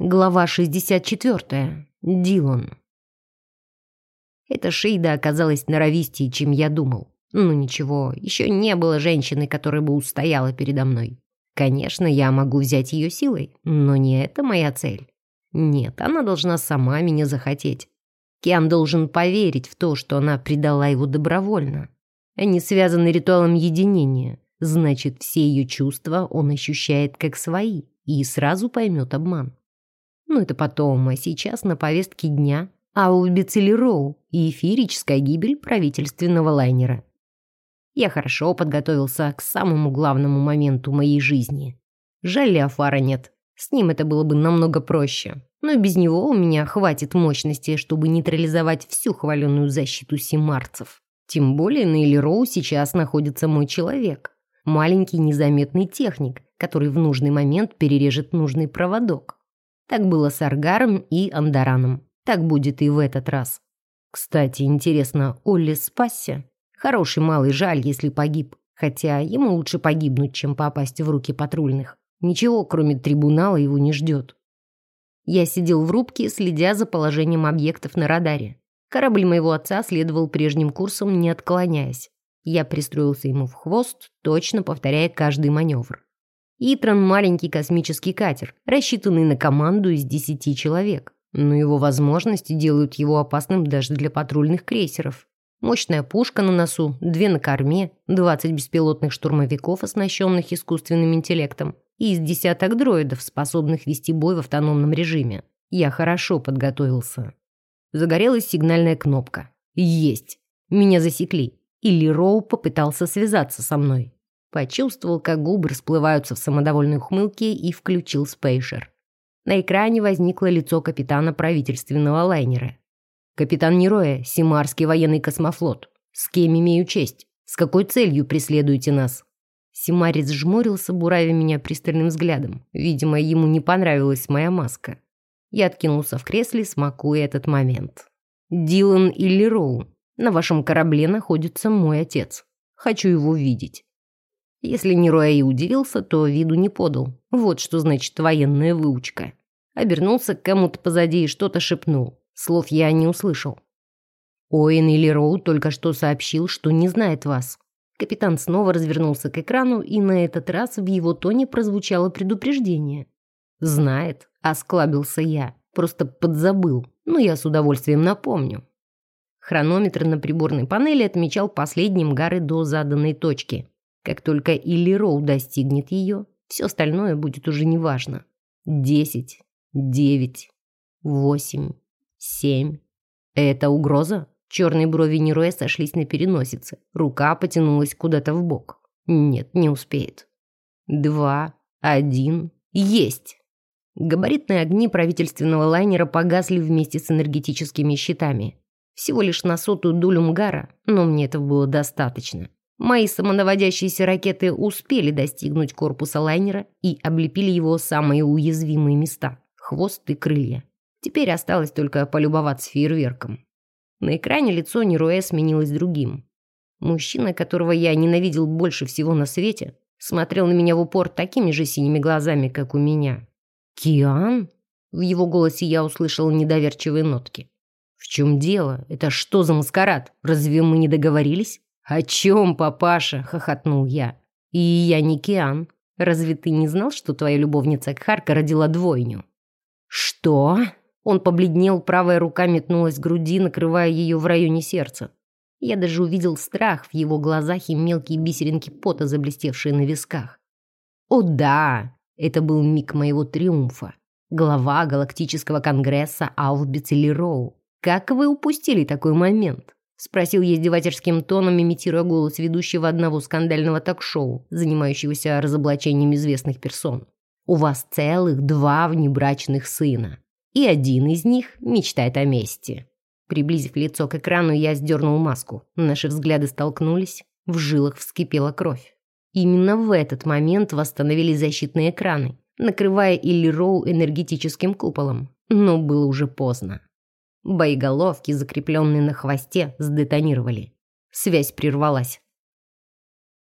Глава 64. Дилан. Эта Шейда оказалась норовистее, чем я думал. Ну ничего, еще не было женщины, которая бы устояла передо мной. Конечно, я могу взять ее силой, но не это моя цель. Нет, она должна сама меня захотеть. Киан должен поверить в то, что она предала его добровольно. Они связаны ритуалом единения. Значит, все ее чувства он ощущает как свои и сразу поймет обман. Ну, это потом, а сейчас на повестке дня Ауби Целероу и эфирическая гибель правительственного лайнера. Я хорошо подготовился к самому главному моменту моей жизни. Жаль, Леофара нет. С ним это было бы намного проще. Но без него у меня хватит мощности, чтобы нейтрализовать всю хваленную защиту симарцев. Тем более на Элероу сейчас находится мой человек. Маленький незаметный техник, который в нужный момент перережет нужный проводок. Так было с Аргаром и Андараном. Так будет и в этот раз. Кстати, интересно, Олли спасся? Хороший малый, жаль, если погиб. Хотя ему лучше погибнуть, чем попасть в руки патрульных. Ничего, кроме трибунала, его не ждет. Я сидел в рубке, следя за положением объектов на радаре. Корабль моего отца следовал прежним курсом, не отклоняясь. Я пристроился ему в хвост, точно повторяя каждый маневр. Итрон – маленький космический катер, рассчитанный на команду из десяти человек. Но его возможности делают его опасным даже для патрульных крейсеров. Мощная пушка на носу, две на корме, 20 беспилотных штурмовиков, оснащенных искусственным интеллектом, и из десяток дроидов, способных вести бой в автономном режиме. Я хорошо подготовился. Загорелась сигнальная кнопка. Есть. Меня засекли. Или Роу попытался связаться со мной. Почувствовал, как губы расплываются в самодовольной ухмылке и включил спейшер. На экране возникло лицо капитана правительственного лайнера. «Капитан Нероя, Симарский военный космофлот. С кем имею честь? С какой целью преследуете нас?» Симарец жмурился, буравя меня пристальным взглядом. Видимо, ему не понравилась моя маска. Я откинулся в кресле, смакуя этот момент. «Дилан или Роу, на вашем корабле находится мой отец. Хочу его видеть». Если Нероя и удивился, то виду не подал. Вот что значит военная выучка. Обернулся к кому-то позади и что-то шепнул. Слов я не услышал. Оэн или Роу только что сообщил, что не знает вас. Капитан снова развернулся к экрану, и на этот раз в его тоне прозвучало предупреждение. «Знает», — осклабился я. «Просто подзабыл. Но я с удовольствием напомню». Хронометр на приборной панели отмечал последние гары до заданной точки. Как только Илли Роу достигнет ее, все остальное будет уже неважно. Десять, девять, восемь, семь. Это угроза? Черные брови Нероя сошлись на переносице. Рука потянулась куда-то в бок. Нет, не успеет. Два, один, есть! Габаритные огни правительственного лайнера погасли вместе с энергетическими щитами. Всего лишь на сотую долю мгара, но мне этого было достаточно. Мои самонаводящиеся ракеты успели достигнуть корпуса лайнера и облепили его самые уязвимые места – хвост и крылья. Теперь осталось только полюбоваться фейерверком. На экране лицо Неруэ сменилось другим. Мужчина, которого я ненавидел больше всего на свете, смотрел на меня в упор такими же синими глазами, как у меня. «Киан?» В его голосе я услышал недоверчивые нотки. «В чем дело? Это что за маскарад? Разве мы не договорились?» «О чем, папаша?» — хохотнул я. «И я не Киан. Разве ты не знал, что твоя любовница Кхарка родила двойню?» «Что?» Он побледнел, правая рука метнулась к груди, накрывая ее в районе сердца. Я даже увидел страх в его глазах и мелкие бисеринки пота, заблестевшие на висках. «О да!» — это был миг моего триумфа. Глава Галактического Конгресса Алфбиц Роу. Как вы упустили такой момент? Спросил я издевательским тоном, имитируя голос ведущего одного скандального ток-шоу, занимающегося разоблачением известных персон. «У вас целых два внебрачных сына, и один из них мечтает о мести». Приблизив лицо к экрану, я сдернул маску. Наши взгляды столкнулись, в жилах вскипела кровь. Именно в этот момент восстановились защитные экраны, накрывая Илли Роу энергетическим куполом. Но было уже поздно. Боеголовки, закрепленные на хвосте, сдетонировали. Связь прервалась.